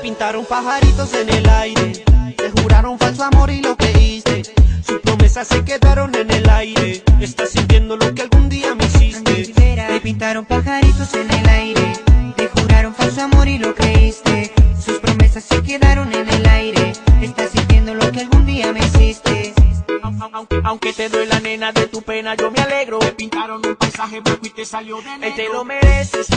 pintaron pajaritos en el aire, te juraron falso amor y lo creíste. Sus promesas se quedaron en el aire. Estás sintiendo lo que algún día me hiciste. Te pintaron pajaritos en el aire, te juraron falso amor y lo creíste. Sus promesas se quedaron en el aire. Estás sintiendo lo que algún día me hiciste. Aunque, aunque te doy la nena de tu pena, yo me alegro. Te pintaron un paisaje blanco y te salió de negro. te lo mereces.